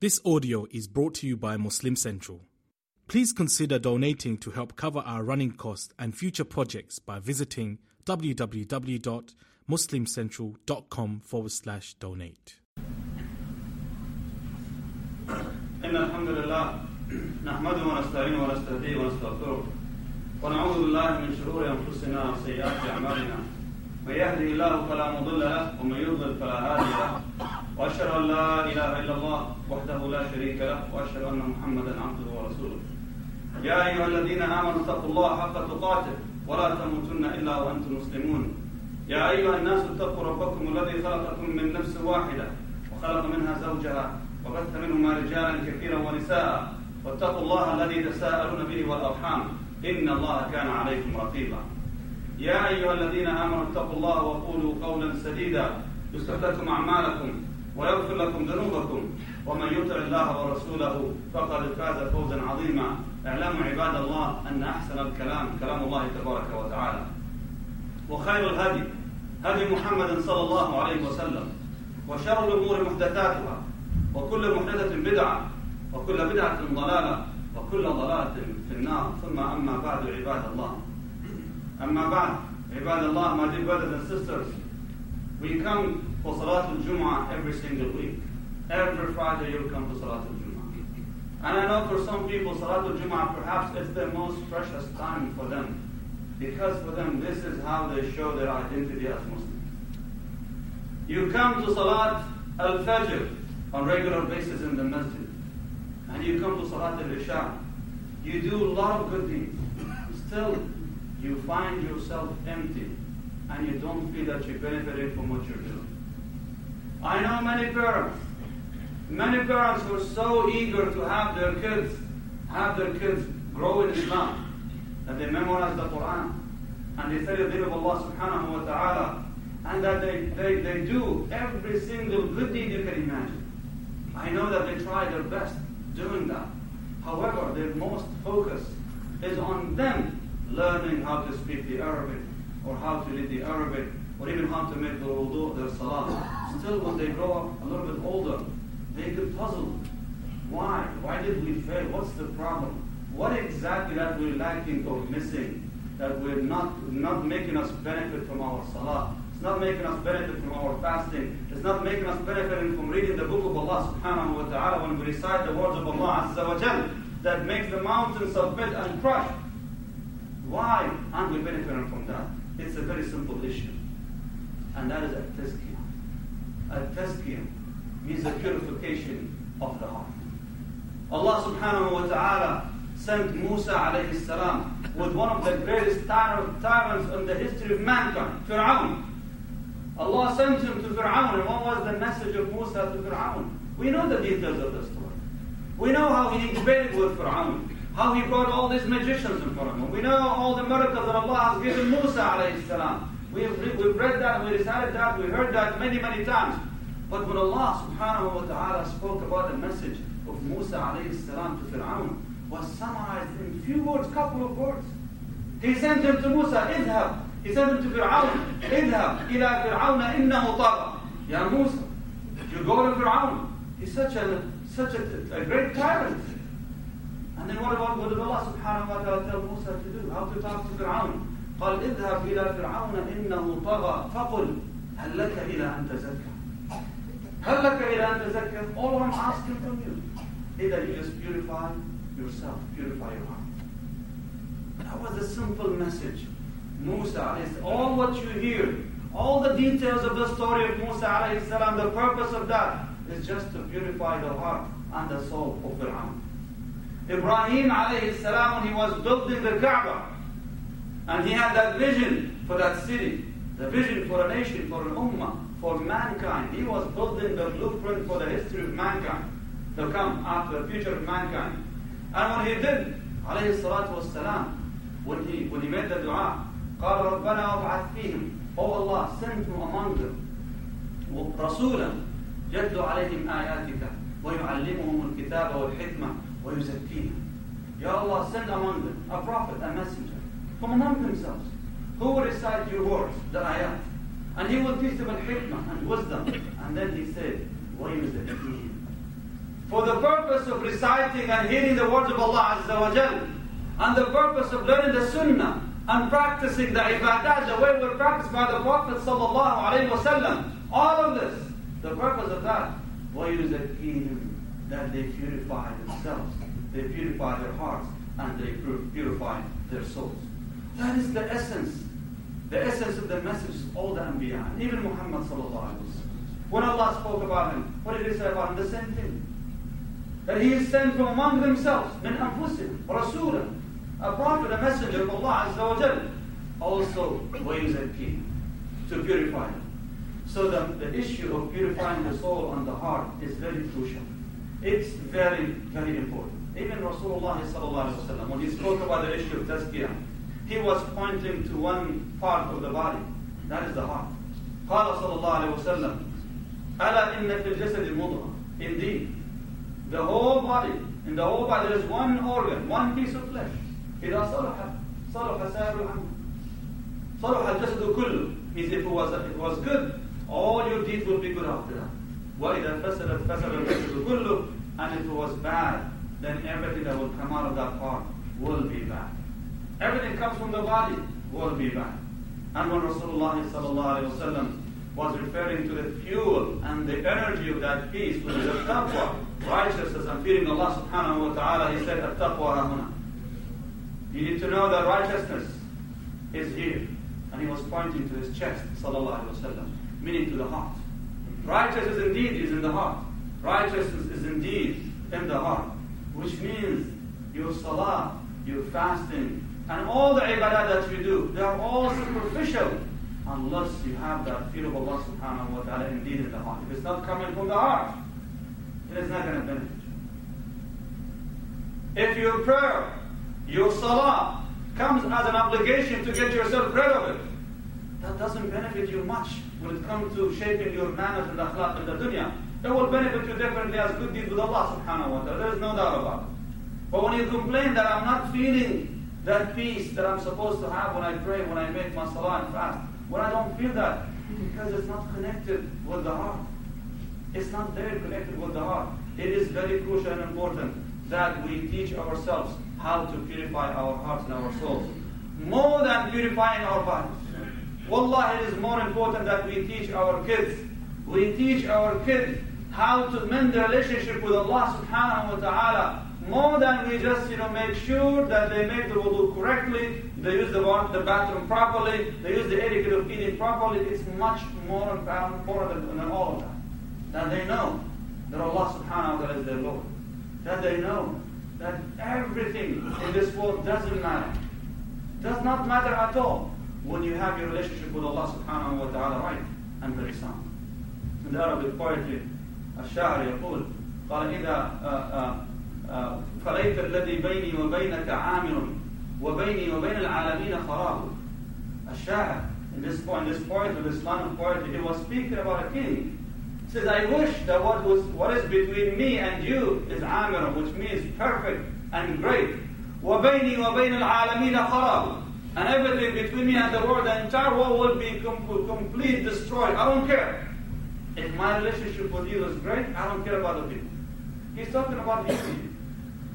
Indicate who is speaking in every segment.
Speaker 1: This audio is brought to you by Muslim Central. Please consider donating to help cover our running costs and future projects by visiting www.muslimcentral.com forward slash donate.
Speaker 2: إن الحمد لله نحمده ونستعينه ونستهديه ونستغفره ونعوذ بالله من شرور أنفسنا وسيئات أعمالنا من يهده الله فلا مضل له ومن يضلل فلا هادي له وأشهد أن لا إله إلا الله وحده لا شريك له وأشهد أن محمدا عبده ورسوله. يا أيها الذين آمنوا اتقوا الله حق تقاته ولا تموتن إلا وأنتم مسلمون. يا أيها الناس اتقوا ربكم الذي خلقكم من نفس واحدة وخلق منها زوجها وبث منهما رجالا كثيرا ونساء. واتقوا الله الذي تساءلون به والأرحام. إن الله كان عليكم رقيبا. يا أيها الذين آمنوا اتقوا الله وقولوا قولا سديدا. يصلح لكم أعمالكم ويغفر لكم ذنوبكم. ومن يطع الله ورسوله فقد فاز فوزا عظيما. اعلموا عباد الله أن أحسن الكلام كلام الله تبارك وتعالى. وخير الهدي هدي محمد صلى الله عليه وسلم وشر الأمور محدثاتها وكل محدثة بدعة وكل بدعة ضلالة وكل ضلالة في النار. ثم أما بعد عباد الله. أما بعد عباد الله my dear brothers and sisters we come for Salatul Jum'ah every single week. Every Friday you come to Salatul Jum'ah and I know for some people Salatul Jum'ah perhaps is the most precious time for them. Because for them this is how they show their identity as Muslims. You come to Salat Al-Fajr on regular basis in the masjid. And you come to Salat Al-Isha. You do a lot of good deeds. Still you find yourself empty. And you don't feel that you're benefiting from what you're doing. I know many parents, many parents were so eager to have their kids, have their kids grow in Islam, that they memorize the Quran, and they study the name of Allah subhanahu wa ta'ala, and that they, they, they do every single good deed you can imagine. I know that they try their best doing that. However, their most focus is on them learning how to speak the Arabic, or how to read the Arabic, or even how to make the wudu, their salah. Still, when they grow up a little bit older, they get puzzled. Why? Why did we fail? What's the problem? What exactly that we're lacking or missing that we're not, not making us benefit from our salah? It's not making us benefit from our fasting. It's not making us benefit from reading the book of Allah subhanahu wa ta'ala when we recite the words of Allah azza wa jal that makes the mountains submit and crush. Why aren't we benefiting from that? It's a very simple issue. And that is a tazkiyah. A tazkiyah means the purification of the heart. Allah subhanahu wa ta'ala sent Musa alayhi salam with one of the greatest tyrants in the history of mankind, Fir'aun. Allah sent him to Fir'aun, and what was the message of Musa to Fir'aun? We know the details of the story. We know how he debated with Fir'aun how he brought all these magicians in front of him. We know all the miracles that Allah has given Musa alayhi salam. We have we've read that, we recited that, we heard that many, many times. But when Allah subhanahu wa ta'ala spoke about the message of Musa alayhi salam to Fir'aun, was summarized in few words, couple of words. He sent him to Musa, idhab. He sent him to Fir'aun, idhab ila Fir'aun innahu tagha. Ya Musa, you go to Fir'aun. He's such a, such a, a great tyrant. And then what about what did Allah subhanahu wa ta'ala tell Musa to do? How to talk to Fir'aun? قال اذهب إلى فرعون إنه طغى فقل هل لك إلى أن تزكى هل لك إلى أن تزكى All I'm asking from you is that you just purify yourself, purify your heart. That was a simple message. Musa, all what you hear, all the details of the story of Musa alayhi salam, the purpose of that is just to purify the heart and the soul of Fir'aun. Ibrahim alayhi salam, when he was building the Kaaba, and he had that vision for that city, the vision for a nation, for an ummah, for mankind. He was building the blueprint for the history of mankind to come after the future of mankind. And when he did, alayhi salatu wassalam, when he, when he made the dua, قال ربنا وابعث فيهم Oh Allah, send from among them رسولا يتلو عليهم آياتك ويعلمهم الكتاب والحكمة ويزكيهم Ya Allah, send among them a prophet, a messenger, from among themselves, who will recite your words, the ayat, and he will teach them al-hikmah and wisdom. And then he said, وَيُزَكِّيهِمْ for the purpose of reciting and hearing the words of Allah Azza wa Jal, and the purpose of learning the Sunnah and practicing the ibadah the way we're practiced by the Prophet sallallahu alaihi wasallam. All of this, the purpose of that, وَيُزَكِّيهِمْ that they purify themselves, they purify their hearts, and they purify their souls. That is the essence, the essence of the message of all the Anbiya, even Muhammad sallallahu alaihi wasallam. When Allah spoke about him, what did He say about him? The same thing. That He is sent from among themselves, min anfusihim, rasulah, a prophet, a messenger of Allah Azza wa Jal, also waves and key to purify. So the, the issue of purifying the soul and the heart is very crucial. It's very, very important. Even Rasulullah sallallahu alaihi wasallam, when he spoke about the issue of tazkiyah, he was pointing to one part of the body. That is the heart. قال صلى الله عليه وسلم ألا إن في الجسد مضغة Indeed, the whole body, in the whole body there is one organ, one piece of flesh. إذا صلح صلح سائر العمل. صلح الجسد كله means if it was, if it was good, all your deeds will be good after that. وإذا فسدت فسد الجسد كله and if it was bad, then everything that will come out of that part will be bad. Everything comes from the body will be bad. And when Rasulullah was referring to the fuel and the energy of that piece, which is taqwa, righteousness and fearing Allah subhanahu wa ta'ala, he said, taqwa hahuna. You need to know that righteousness is here. And he was pointing to his chest, sallallahu meaning to the heart. Righteousness indeed is in the heart. Righteousness is indeed in the heart, which means your salah, your fasting, and all the ibadah that you do, they are all superficial unless you have that fear of Allah subhanahu wa ta'ala indeed in the heart. If it's not coming from the heart, it is not going to benefit you. If your prayer, your salah, comes as an obligation to get yourself rid of it, that doesn't benefit you much when it comes to shaping your manners and akhlaq in the dunya. It will benefit you differently as good deeds with Allah subhanahu wa ta'ala. There is no doubt about it. But when you complain that I'm not feeling that peace that I'm supposed to have when I pray, when I make my salah and fast, when I don't feel that, because it's not connected with the heart. It's not there connected with the heart. It is very crucial and important that we teach ourselves how to purify our hearts and our souls. More than purifying our bodies. Wallah, it is more important that we teach our kids. We teach our kids how to mend the relationship with Allah subhanahu wa ta'ala more than we just, you know, make sure that they make the wudu correctly, they use the, the bathroom properly, they use the etiquette of eating properly. It's much more important than all of that. That they know that Allah subhanahu wa ta'ala is their Lord. That they know that everything in this world doesn't matter. Does not matter at all when you have your relationship with Allah subhanahu wa ta'ala right and very sound. In the Arabic poetry, الشاعر يقول قال إذا فليت الذي بيني وبينك عامر وبيني وبين العالمين خراب الشاعر in this point, this point of this line of poetry, he was speaking about a king. He says, I wish that what was what is between me and you is amir, which means perfect and great. وبيني وبين العالمين خراب. And everything between me and the world, the entire world will be com- complete, destroyed. I don't care. If my relationship with you is great, I don't care about the people. He's talking about you.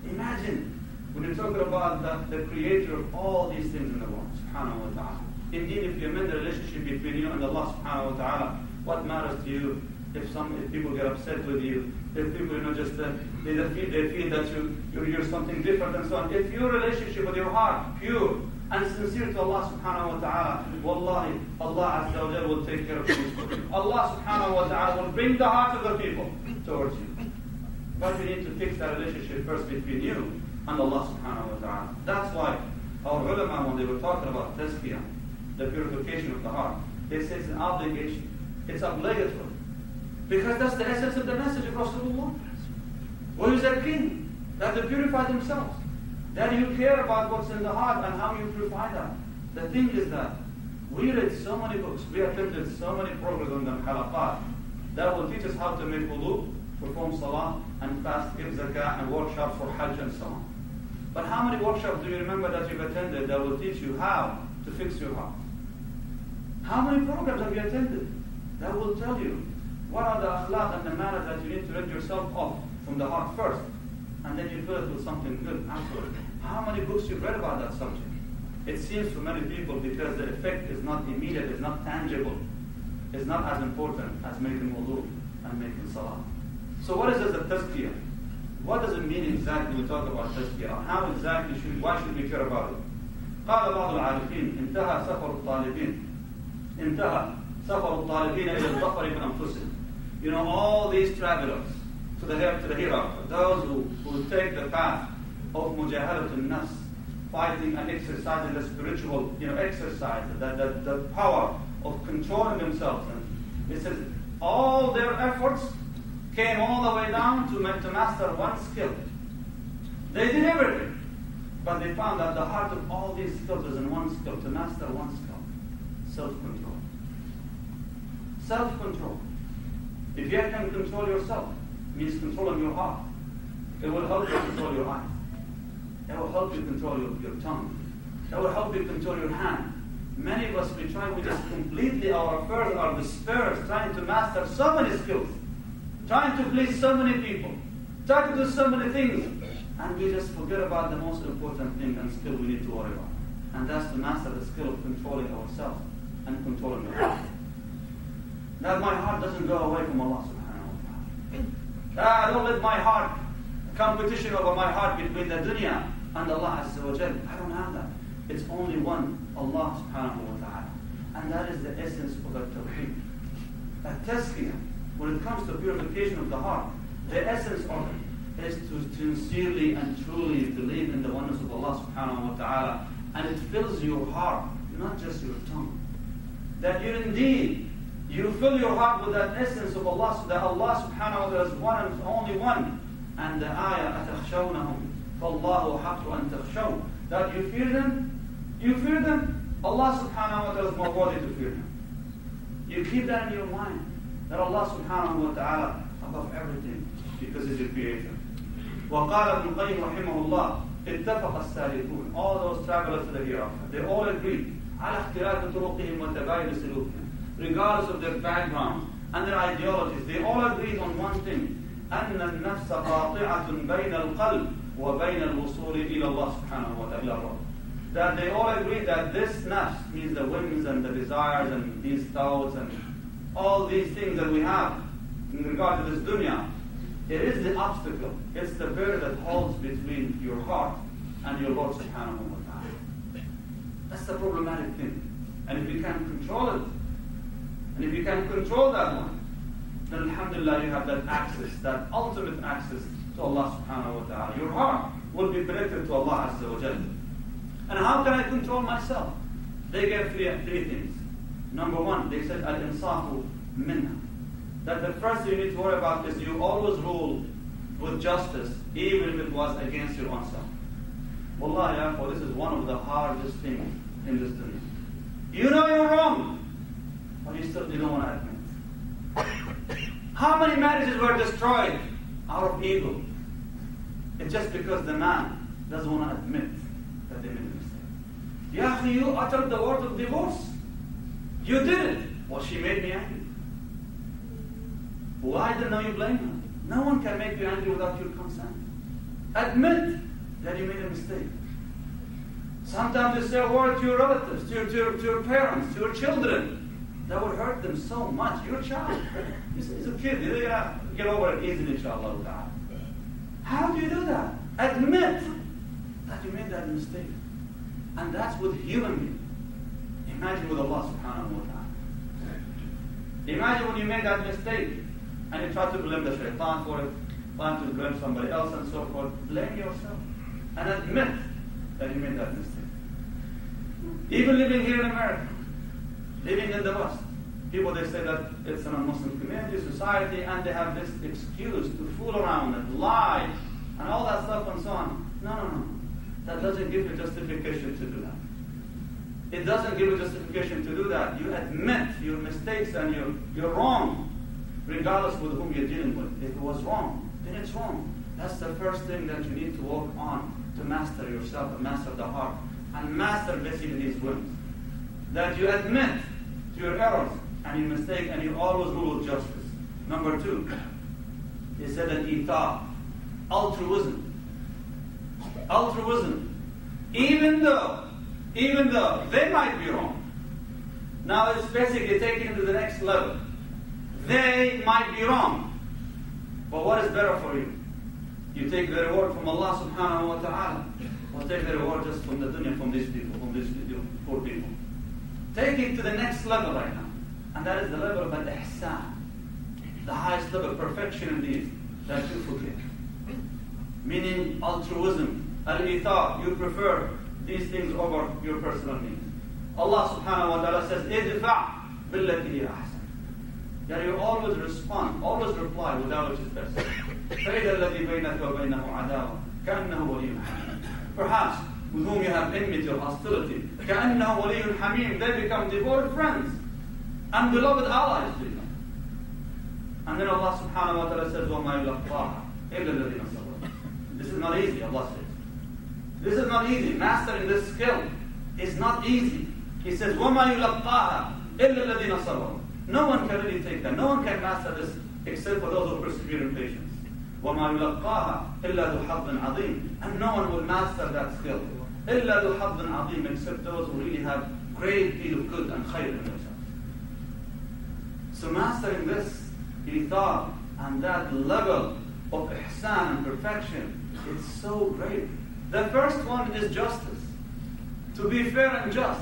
Speaker 2: Imagine when you're talking about the, the creator of all these things in the world, subhanahu wa ta'ala. Indeed, if you amend the relationship between you and Allah subhanahu wa ta'ala, what matters to you if some if people get upset with you, if people you know just uh, they, feel, they feel that you you're, you're, something different and so on. If your relationship with your heart pure and sincere to Allah subhanahu wa ta'ala, wallahi, Allah azza wa will take care of you. Allah subhanahu wa ta'ala will bring the heart of the people towards you. But we need to fix that relationship first between you and Allah subhanahu wa ta'ala. That's why our ulama, when they were talking about tazkiyah, the purification of the heart, they say it's an obligation. It's obligatory. Because that's the essence of the message of Rasulullah. What is that king? That they purify themselves. That you care about what's in the heart and how you purify that. The thing is that we read so many books, we attended so many programs on the halaqat that will teach us how to make wudu, perform salah, and fast, give zakah, and workshops for hajj and so on. But how many workshops do you remember that you've attended that will teach you how to fix your heart? How many programs have you attended that will tell you what are the akhlaq and the manners that you need to rid yourself of from the heart first, and then you fill it with something good afterwards. How many books you've read about that subject? It seems for many people because the effect is not immediate, it's not tangible, it's not as important as making wudu and making salah. So what is this a tazkiyah? What does it mean exactly when we talk about tazkiyah? How exactly should, why should we care about it? قال بعض العارفين انتهى سفر الطالبين انتهى سفر الطالبين إلى الظفر بأنفسهم You know, all these travelers to the, to the hereafter, those who, who take the path of mujahadat al-nafs, fighting and exercising the spiritual you know, exercise, the, the, the power of controlling themselves. And it says, all their efforts came all the way down to, to master one skill. They did everything. But they found that the heart of all these skills is in one skill, to master one skill self-control. Self-control. If you can control yourself, means controlling your heart. It will help you control your eyes. It will help you control your, your tongue. It will help you control your hand. Many of us, we try, we just completely, our affairs are dispersed, trying to master so many skills, trying to please so many people, trying to do so many things, and we just forget about the most important thing and skill we need to worry about. And that's to master the skill of controlling ourselves and controlling the heart. That my heart doesn't go away from Allah subhanahu wa ta'ala. Ah, I don't let my heart, competition over my heart between the dunya and Allah Azza wa Jal. I don't have that. It's only one, Allah subhanahu wa ta'ala. And that is the essence of the tawheed. A tazkiyah, when it comes to purification of the heart, the essence of it is to sincerely and truly believe in the oneness of Allah subhanahu wa ta'ala. And it fills your heart, not just your tongue. That you indeed, you fill your heart with that essence of Allah, so that Allah subhanahu wa ta'ala is one and only one. And the ayah, أَتَخْشَوْنَهُمْ فَاللَّهُ حَقُّ أَن تَخْشَوْا That you fear them, you fear them, Allah subhanahu wa ta'ala is more worthy to fear him. You keep that in your mind, That Allah subhanahu wa ta'ala above everything, because He's your creator. وقال ابن القيم رحمه الله اتفق السالكون all those travelers to the hereafter they all agreed على اختلاف طرقهم وتباين سلوكهم regardless of their background and their ideologies they all agreed on one thing أن النفس قاطعة بين القلب وبين الوصول إلى الله سبحانه وتعالى that they all agree that this nafs means the whims and the desires and these thoughts and all these things that we have in regard to this dunya it is the obstacle. It's the barrier that holds between your heart and your Lord subhanahu wa ta'ala. That's the problematic thing. And if you can control it, and if you can control that one, then alhamdulillah you have that access, that ultimate access to Allah subhanahu wa ta'ala. Your heart will be connected to Allah azza wa. And how can I control myself? They gave three, three things. Number one, they said al-insafu minna that the first thing you need to worry about is you always rule with justice, even if it was against your own self. Wallahi, therefore, this is one of the hardest things in this dunya. You know you're wrong, but you still don't want to admit. How many marriages were destroyed out of ego? It's just because the man doesn't want to admit that they made a mistake. Yeah, you uttered the word of divorce. You did it. Well, she made me angry. Why didn't you blame her? No one can make you angry without your consent. Admit that you made a mistake. Sometimes you say a word to your relatives, to your, to your, to your parents, to your children. That would hurt them so much. Your child. He's, a kid. You're going uh, to get over it easily, inshallah. How do you do that? Admit that you made that mistake. And that's with human beings. Imagine with Allah subhanahu wa ta'ala. Imagine when you made that mistake and you try to blame the shaitan for it, try to blame somebody else and so forth. Blame yourself and admit that you made that mistake. Even living here in America, living in the West, people they say that it's an Muslim community, society, and they have this excuse to fool around and lie and all that stuff and so on. No, no, no. That doesn't give you justification to do that. It doesn't give you justification to do that. You admit your mistakes and you're, you're wrong regardless with whom you're dealing with. If it was wrong, then it's wrong. That's the first thing that you need to work on to master yourself and master the heart and master basically these whims. That you admit to your errors and your mistake and you always rule with justice. Number two, he said that he ita, altruism. Altruism. Even though, even though they might be wrong. Now it's basically taken to the next level. They might be wrong. But what is better for you? You take the reward from Allah subhanahu wa ta'ala. Or take the reward just from the dunya, from these people, from these poor people. Take it to the next level right now. And that is the level of al-ihsan. The highest level of perfection in these. That you forgive. Meaning altruism. Al-ithar. You prefer these things over your personal needs. Allah subhanahu wa ta'ala says, Idfa' billati ahsan. That you always respond, always reply with that which is best. فإذا الذي بينك وبينه عداوة كأنه ولي Perhaps with whom you have enmity or hostility, كأنه ولي حميم, they become devoted friends and beloved allies to you. And then Allah subhanahu wa ta'ala says, وَمَا يُلَقَّاهَ إِلَّا الَّذِينَ صَبَرُوا This is not easy, Allah says. This is not easy. Mastering this skill is not easy. He says, وَمَا يُلَقَّاهَا إِلَّا الَّذِينَ صَبَرُوا No one can really take that. No one can master this except for those who persevere in patience. وَمَا يُلَقَّاهَا إِلَّا ذُو حَظٍ عَظِيمٍ And no one will master that skill. إِلَّا ذُو حَظٍ عَظِيمٍ Except those who really have great deal of good and khayr in themselves. So mastering this ithar and that level of ihsan and perfection, it's so great. The first one is justice. To be fair and just.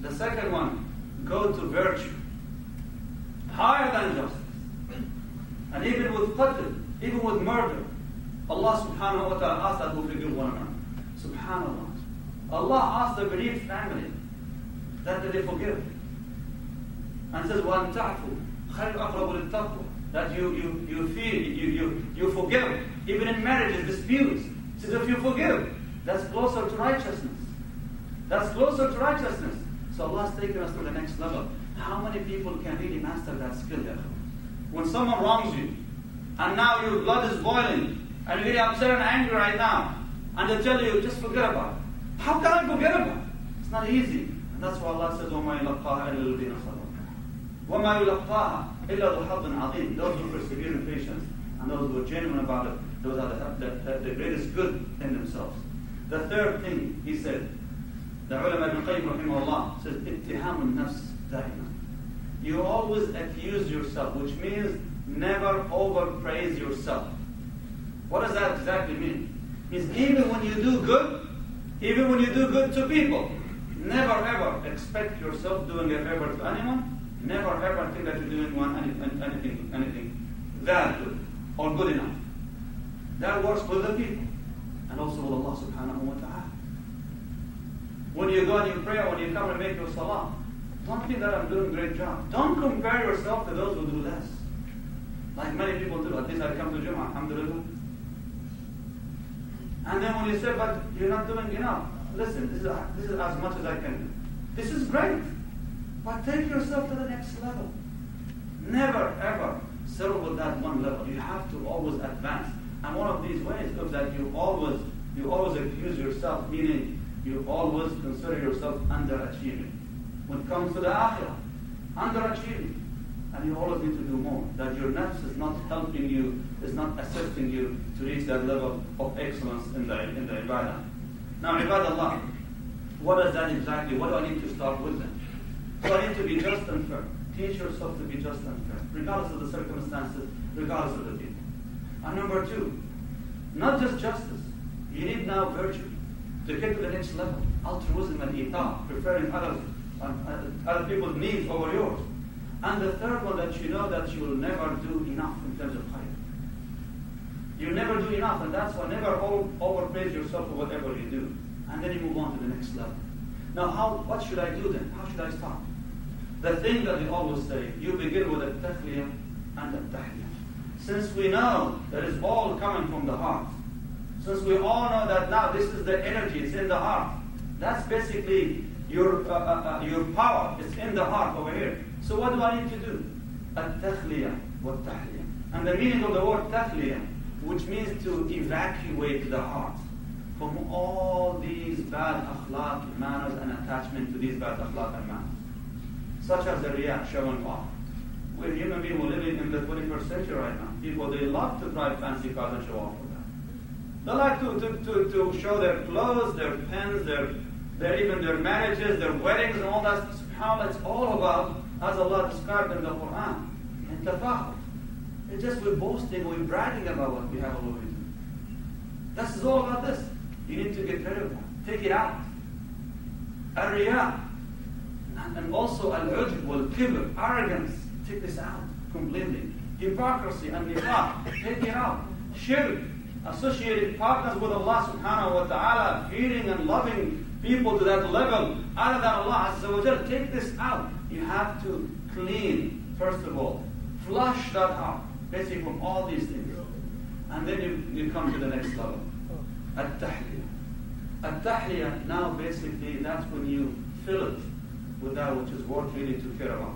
Speaker 2: The second one, go to virtue. Higher than justice. And even with qatl, even with murder, Allah subhanahu wa ta'ala asked that we forgive one another. Subhanallah. Allah asked the bereaved family that they forgive. And says, وَأَن تَعْفُوا خَيْرٌ أَقْرَبُ لِلتَّقْوَى That you, you, you feel, you, you, you forgive. Even in marriages, disputes. He says, if you forgive, that's closer to righteousness. That's closer to righteousness. So Allah has taken us to the next level. How many people can really master that skill? When someone wrongs you, and now your blood is boiling, and you're really upset and angry right now, and they tell you, just forget about it. How can I forget about it? It's not easy. And that's why Allah says, وَمَا يُلَقَّاهَا إِلَّا الَّذِينَ صَبَرُوا وَمَا يُلَقَّاهَا إِلَّا ذُو حَظٍ عَظِيمٍ Those who persevere in patience, and those who are genuine about it, those are the, the, the, the greatest good in themselves. The third thing he said, the ulama ibn Qayyim rahimahullah says, اتهام النفس دائما. You always accuse yourself, which means never overpraise yourself. What does that exactly mean? Is even when you do good, even when you do good to people, never ever expect yourself doing a favor to anyone. Never ever think that you're doing one anything, anything, anything that good or good enough. That works with the people and also with Allah subhanahu wa ta'ala. When you go and you pray, when you come and make your salah, don't think that I'm doing a great job. Don't compare yourself to those who do less. Like many people do. At least I come to Jummah, alhamdulillah. And then when you say, but you're not doing enough, listen, this is, this is as much as I can do. This is great. But take yourself to the next level. Never, ever settle with that one level. You have to always advance. And one of these ways is that you always, you always accuse yourself, meaning you always consider yourself underachieving. When it comes to the akhirah, underachieving. And you always need to do more. That your nafs is not helping you, is not assisting you to reach that level of excellence in the, in the ibadah. Now, ibadallah, what does that exactly, what do I need to start with then? So I need to be just and fair. Teach yourself to be just and fair, regardless of the circumstances, regardless of the people. And number two, not just justice. You need now virtue to get to the next level. Altruism and ita, preferring others, other people's needs over yours. And the third one that you know that you will never do enough in terms of khayr. You never do enough, and that's why never overpraise yourself for whatever you do. And then you move on to the next level. Now, how? What should I do then? How should I start? The thing that we always say, you begin with a takhliyah and a tahliyah. Since we know that it's all coming from the heart, since we all know that now this is the energy, it's in the heart. That's basically your, uh, uh, uh, your power, it's in the heart over here. So what do I need to do? At-takhliyah wa And the meaning of the word takhliyah, which means to evacuate the heart from all these bad akhlaq, manners, and attachment to these bad akhlaq and manners. Such as the riyah, showing off. We're human beings living in the 21st century right now. People, they love to drive fancy cars and show off for that. They like to, to, to, to show their clothes, their pens, their, their even their marriages, their weddings, and all that. How it's all about, as Allah described in the Quran, in tafakhur. It's just we're boasting, we're bragging about what we have over This is all about this. You need to get rid of that. Take it out. Ar-riya. And also al-ujb wal-kibr, arrogance. Take this out completely. Hypocrisy and nifaq. Take it out. Shirk. Associated partners with Allah subhanahu wa ta'ala, fearing and loving people to that level, other than Allah Azza wa Jal. Take this out. You have to clean, first of all. Flush that out. Basically from all these things. And then you, you come to the next level. At-tahliya. At-tahliya, now basically that's when you fill it with that which is worth really to care about.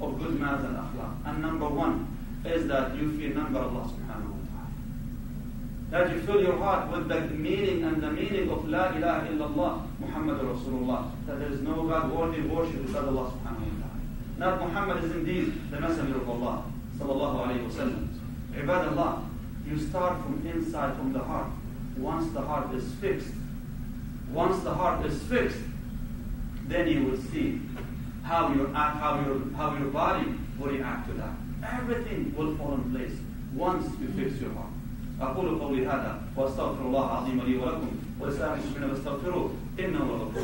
Speaker 2: Of good manners and akhlaq. And number one is that you feel number Allah subhanahu wa ta'ala. That you fill your heart with the meaning and the meaning of La ilaha illallah Muhammad Rasulullah. That there is no God worthy worship besides Allah subhanahu wa ta'ala. That Muhammad is indeed the messenger of Allah sallallahu alayhi wa sallam. Ibadallah, you start from inside, from the heart. Once the heart is fixed, once the heart is fixed, then you will see how your how your how your body will react to that. Everything will fall in place once you fix your heart. أقول قولي هذا وأستغفر الله العظيم لي ولكم ولسائر المسلمين فاستغفروه إنه هو الغفور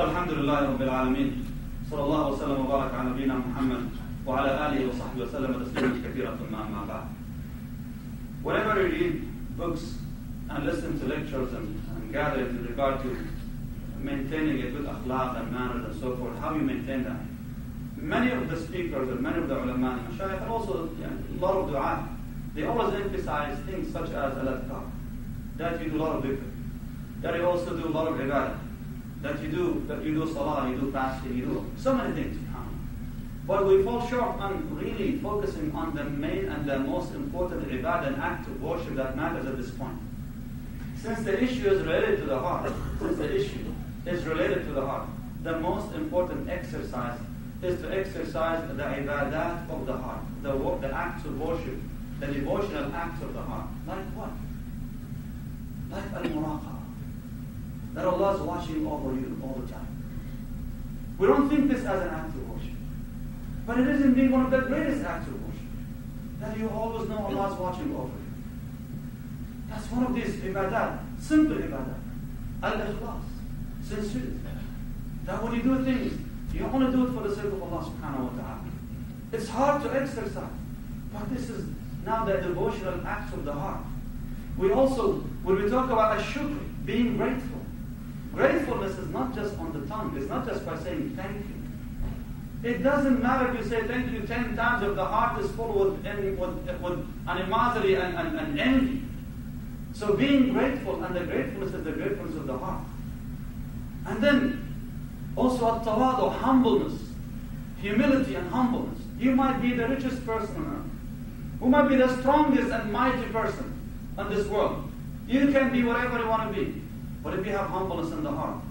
Speaker 2: الحمد لله رب العالمين صلى الله وسلم وبارك على نبينا محمد وعلى آله وصحبه وسلم تسليما كثيرا ثم أما بعد Whenever you read books and listen to lectures and, and gather in regard to maintaining a good akhlaq and manners and so forth, how you maintain that. Many of the speakers and many of the ulama and mashayikh and also a lot of dua, they always emphasize things such as al-adhkar, that you do a lot of dhikr, that you also do a lot of ibadah, that you do, that you do salah, you do fasting, you do so many things. But we fall short on really focusing on the main and the most important ibadah and act of worship that matters at this point. Since the issue is related to the heart, since the issue is related to the heart, the most important exercise is to exercise the ibadat of the heart, the, the acts of worship, the devotional acts of the heart. Like what? Like al-muraqabah. That Allah is watching over you all the time. We don't think this as an act of worship. But it is indeed one of the greatest acts of worship. That you always know Allah is watching over you. That's one of these ibadat, simple ibadat. Al-ikhlas, sincerity. That when you do things, you only do it for the sake of Allah subhanahu wa ta'ala. It's hard to exercise, but this is now the devotional acts of the heart. We also, when we talk about ashukr, being grateful, gratefulness is not just on the tongue, it's not just by saying thank you. It doesn't matter if you say thank you ten times if the heart is full with, with, with animosity and, and, and envy. So being grateful, and the gratefulness is the gratefulness of the heart. And then also at-tawadu, humbleness, humility and humbleness. You might be the richest person on earth. Who might be the strongest and mighty person on this world. You can be whatever you want to be. But if you have humbleness in the heart,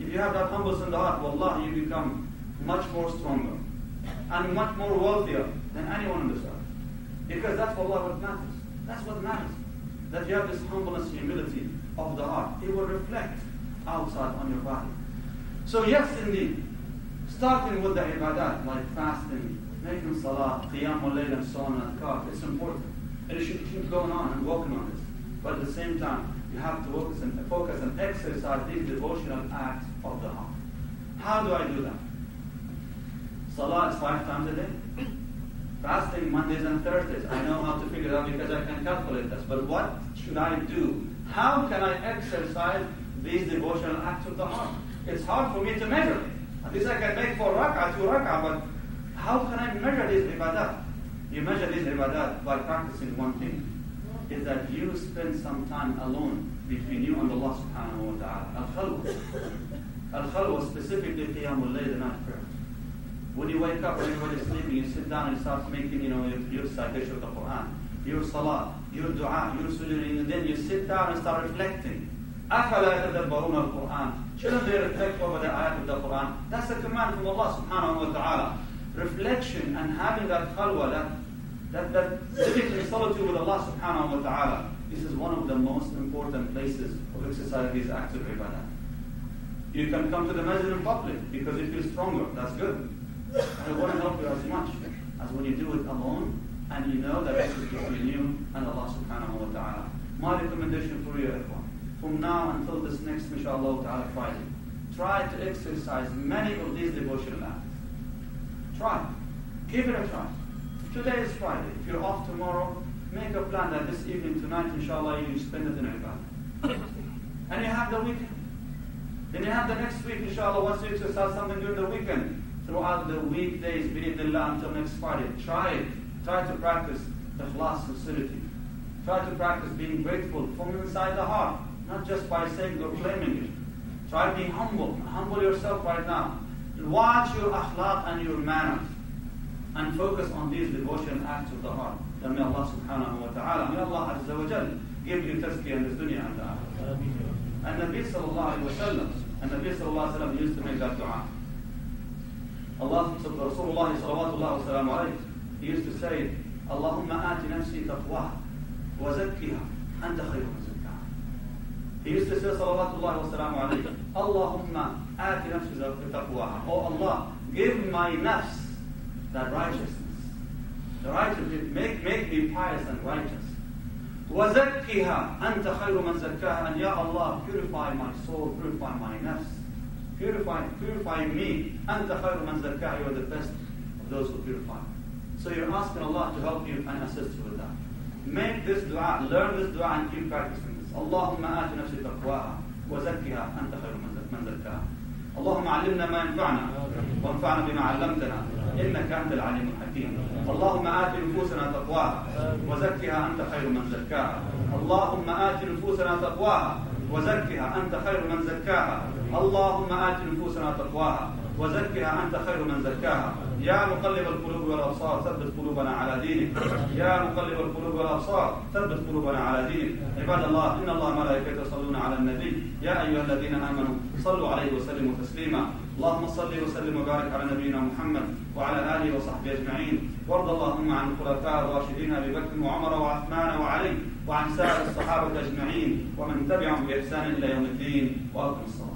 Speaker 2: if you have that humbleness in the heart, wallah, you become much more stronger and much more wealthier than anyone on this earth. Because that's what what matters. That's what matters. That you have this humbleness, humility of the heart. It will reflect outside on your body. So yes, indeed, starting with the ibadat, like fasting, making salah, qiyam al and so on and adhkar, it's important. And you should keep going on and working on this. But at the same time, you have to focus and, focus and exercise these devotional acts of the heart. How do I do that? Salah is five times a day. Fasting Mondays and Thursdays. I know how to figure it out because I can calculate this. But what should I do? How can I exercise these devotional acts of the heart? It's hard for me to measure. It. At least I can make four rak'ah, two rak'ah, but how can I measure these ibadat? You measure these ibadat by practicing one thing. Is that you spend some time alone between you and Allah subhanahu wa ta'ala. Al-khalwa. Al-khalwa specifically qiyamul layl, the night prayer. When you wake up, when everybody's sleeping, you sit down and start making, you know, your, your citation of the Quran, your salah, your dua, your sujood, and then you sit down and start reflecting. أفلا يتدبرون القرآن Shouldn't they reflect over the ayat of the Quran? That's a command from Allah subhanahu wa ta'ala. Reflection and having that khalwa, that, that, that living in solitude with Allah subhanahu wa ta'ala. This is one of the most important places of exercise these acts of ibadah. You can come to the masjid in public because you feel stronger. That's good. I want to help you as much as when you do it alone and you know that this is between you and Allah subhanahu wa ta'ala. My recommendation for you, everyone, from now until this next, inshallah ta'ala, Friday, try to exercise many of these devotional acts. Try. Give it a try. Today is Friday. If you're off tomorrow, make a plan that this evening, tonight, inshallah, you spend it in ibadah. and you have the weekend. Then you have the next week, inshallah, once you exercise something during the weekend. Throughout the weekdays, bi'idhnillah, until next Friday. Try it. Try to practice the ikhlas, sincerity. Try to practice being grateful from inside the heart, not just by saying or claiming it. Try being humble. Humble yourself right now. Watch your akhlaq and your manners. And focus on these devotion acts of the heart. Then may Allah subhanahu wa ta'ala, may Allah azza wa jal give you tazkiyah in this dunya and the akhirah. And Nabi sallallahu alayhi wa sallam, and Nabi sallallahu alayhi wa sallam used to make that dua. Allah, Rasulullah sallallahu alayhi wa sallam, he used to say, Allahumma ati nafsi taqwa wa zakkiha anta khayru man zakkaha. He used to say, salawatullah wa salamu alayhi, Allahumma ati nafsi taqwaha. Oh Allah, give my nafs that righteousness. The righteousness, make, make me pious and righteous. وَزَكِّهَا أَنْتَ خَيْرُ مَنْ زَكَّاهَا And Ya Allah, purify my soul, purify my nafs. Purify, purify me. أَنْتَ خَيْرُ مَنْ زَكَّاهَا You are the best of those who purify. So you're asking Allah to help you and assist you with that. Make this dua, learn this dua and keep practicing this. اللهم آت نفسي تقواها وزكها أنت خير من زكاها. اللهم علمنا ما ينفعنا وانفعنا بما علمتنا إنك أنت العليم الحكيم اللهم آت نفوسنا تقواها وزكها أنت خير من زكاها اللهم آت نفوسنا تقواها وزكها. أنت خير من زكاها. اللهم آت نفوسنا تقواها. وزكها أنت خير من زكاها يا مقلب القلوب والأبصار ثبت قلوبنا على دينك. يا مقلب القلوب والأبصار ثبت قلوبنا على دينك. عباد الله إن الله ملائكته يصلون على النبي. يا أيها الذين آمنوا صلوا عليه وسلموا تسليما. اللهم صل وسلم وبارك على نبينا محمد وعلى آله وصحبه أجمعين. وارض اللهم عن الخلفاء الراشدين أبي بكر وعمر وعثمان وعلي وعن سائر الصحابة أجمعين. ومن تبعهم بإحسان إلى يوم الدين. وأقم الصلاة.